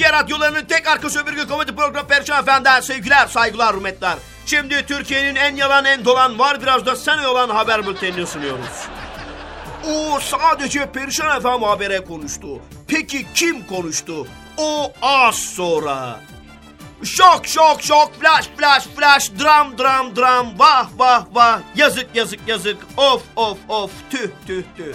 Türkiye radyolarının tek arka sömürge komedi programı Perşan Efendi'den sevgiler, saygılar, hürmetler. Şimdi Türkiye'nin en yalan, en dolan, var biraz da sen olan haber bültenini sunuyoruz. O sadece Perişan Efendi habere konuştu. Peki kim konuştu? O az sonra. Şok şok şok flash flash flash dram dram dram vah vah vah yazık yazık yazık of of of tüh tüh tüh.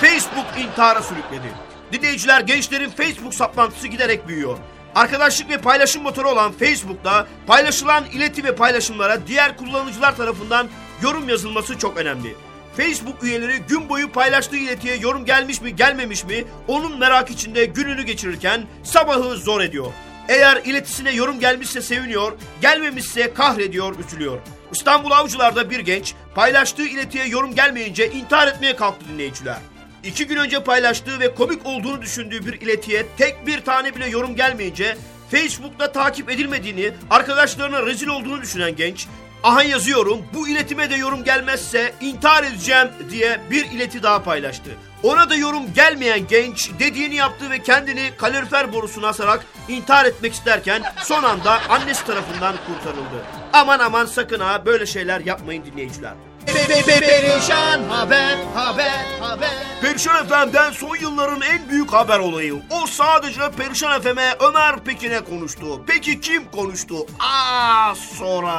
Facebook intihara sürükledi. Dinleyiciler gençlerin Facebook saplantısı giderek büyüyor. Arkadaşlık ve paylaşım motoru olan Facebook'ta paylaşılan ileti ve paylaşımlara diğer kullanıcılar tarafından yorum yazılması çok önemli. Facebook üyeleri gün boyu paylaştığı iletiye yorum gelmiş mi gelmemiş mi onun merak içinde gününü geçirirken sabahı zor ediyor. Eğer iletisine yorum gelmişse seviniyor, gelmemişse kahrediyor, üzülüyor. İstanbul Avcılar'da bir genç paylaştığı iletiye yorum gelmeyince intihar etmeye kalktı dinleyiciler. İki gün önce paylaştığı ve komik olduğunu düşündüğü bir iletiye tek bir tane bile yorum gelmeyince Facebook'ta takip edilmediğini, arkadaşlarına rezil olduğunu düşünen genç, aha yazıyorum bu iletime de yorum gelmezse intihar edeceğim diye bir ileti daha paylaştı. Ona da yorum gelmeyen genç dediğini yaptı ve kendini kalorifer borusuna asarak intihar etmek isterken son anda annesi tarafından kurtarıldı. Aman aman sakın ha böyle şeyler yapmayın dinleyiciler. Perişan haber haber haber. Perişan FM'den son yılların en büyük haber olayı. O sadece Perişan FM'e Ömer Pekin'e konuştu. Peki kim konuştu? Aa sonra.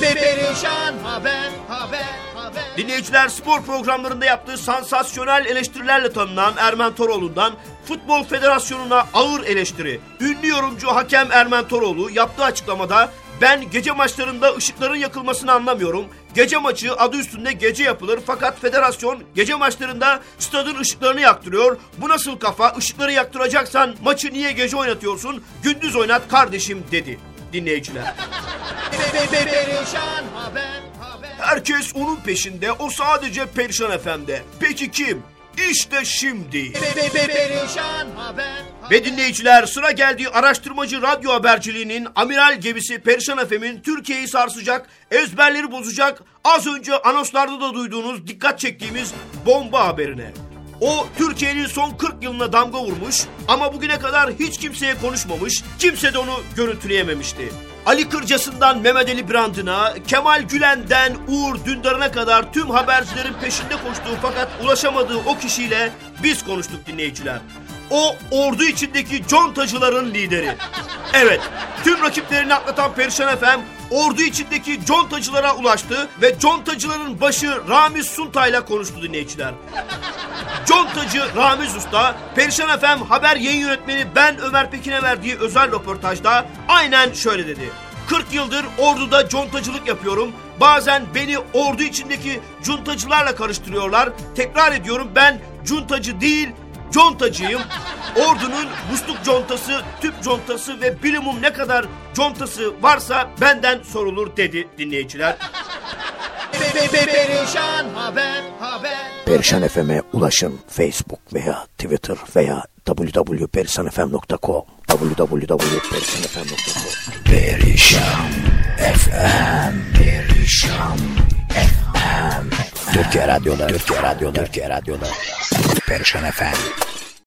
Perişan haber haber haber. Dinleyiciler spor programlarında yaptığı sansasyonel eleştirilerle tanınan Ermen Toroğlu'ndan Futbol Federasyonu'na ağır eleştiri. Ünlü yorumcu hakem Ermen Toroğlu yaptığı açıklamada ben gece maçlarında ışıkların yakılmasını anlamıyorum. Gece maçı adı üstünde gece yapılır fakat federasyon gece maçlarında stadın ışıklarını yaktırıyor. Bu nasıl kafa? Işıkları yaktıracaksan maçı niye gece oynatıyorsun? Gündüz oynat kardeşim dedi dinleyiciler. Herkes onun peşinde. O sadece Perişan Efendi. Peki kim? İşte şimdi. Perişan haber. Ve dinleyiciler sıra geldiği araştırmacı radyo haberciliğinin amiral gemisi Perişan Efem'in Türkiye'yi sarsacak, ezberleri bozacak, az önce anonslarda da duyduğunuz dikkat çektiğimiz bomba haberine. O Türkiye'nin son 40 yılına damga vurmuş ama bugüne kadar hiç kimseye konuşmamış, kimse de onu görüntüleyememişti. Ali Kırcası'ndan Mehmet Ali Brandt'ına, Kemal Gülen'den Uğur Dündar'ına kadar tüm habercilerin peşinde koştuğu fakat ulaşamadığı o kişiyle biz konuştuk dinleyiciler. O ordu içindeki contacıların lideri. Evet, tüm rakiplerini atlatan Perişan Efem ordu içindeki contacılara ulaştı ve contacıların başı Ramiz Suntay'la konuştu dinleyiciler. Contacı Ramiz Usta, Perişan Efem haber yayın yönetmeni ben Ömer Pekin'e verdiği özel röportajda aynen şöyle dedi. 40 yıldır orduda contacılık yapıyorum. Bazen beni ordu içindeki cuntacılarla karıştırıyorlar. Tekrar ediyorum ben cuntacı değil, contacıyım. Ordunun musluk contası, tüp contası ve bilimum ne kadar contası varsa benden sorulur dedi dinleyiciler. Perişan haber haber. Perişan FM'e ulaşın Facebook veya Twitter veya www.perişanfm.com www.perişanfm.com Perişan FM Perişan FM Türkiye Radyo'da Türkiye Radyo'da Türkiye Radyo'da Perişan FM